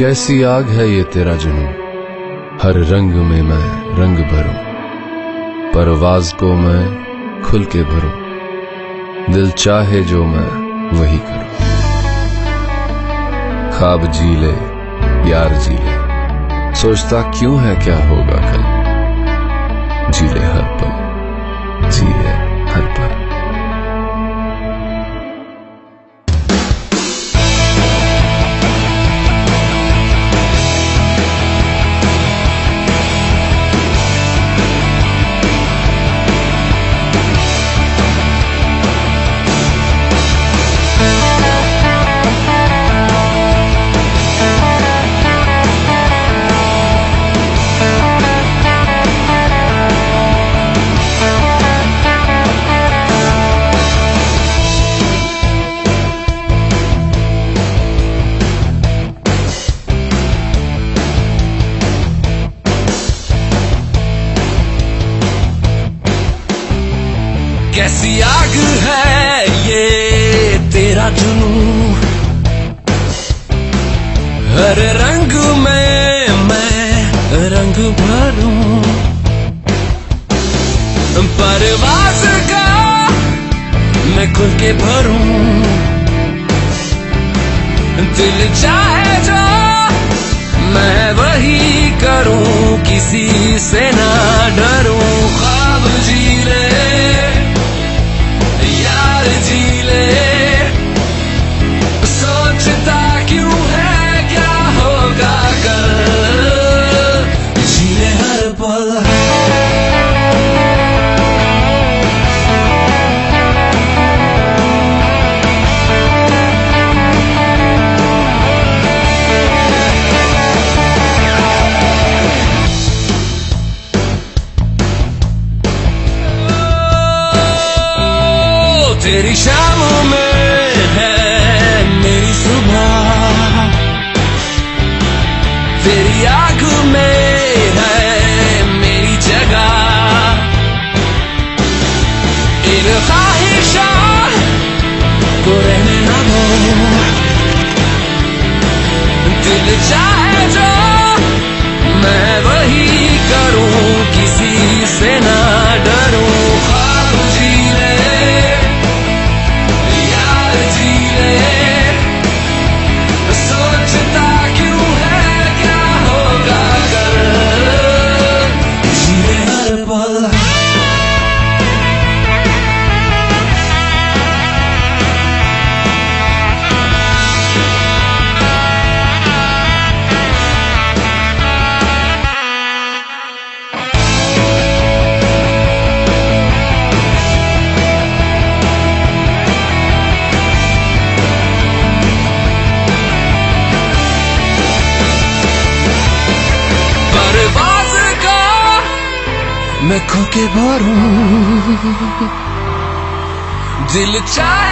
कैसी आग है ये तेरा जुनू हर रंग में मैं रंग भरूं, परवाज को मैं खुल के भरूं, दिल चाहे जो मैं वही करूँ। खाब जी ले यार जी ले सोचता क्यों है क्या होगा कल? जी ले कैसी आग है ये तेरा जुनू हर रंग में मैं रंग भरूं। परवाज का मैं खुल के भरूं। दिल चाहे जो मैं वही करूँ, किसी से ना डरूं। तेरी शाम में है मेरी सुबह तेरी आँख में मैं खो के भरूं दिल चाहे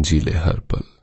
जी ले हर पल।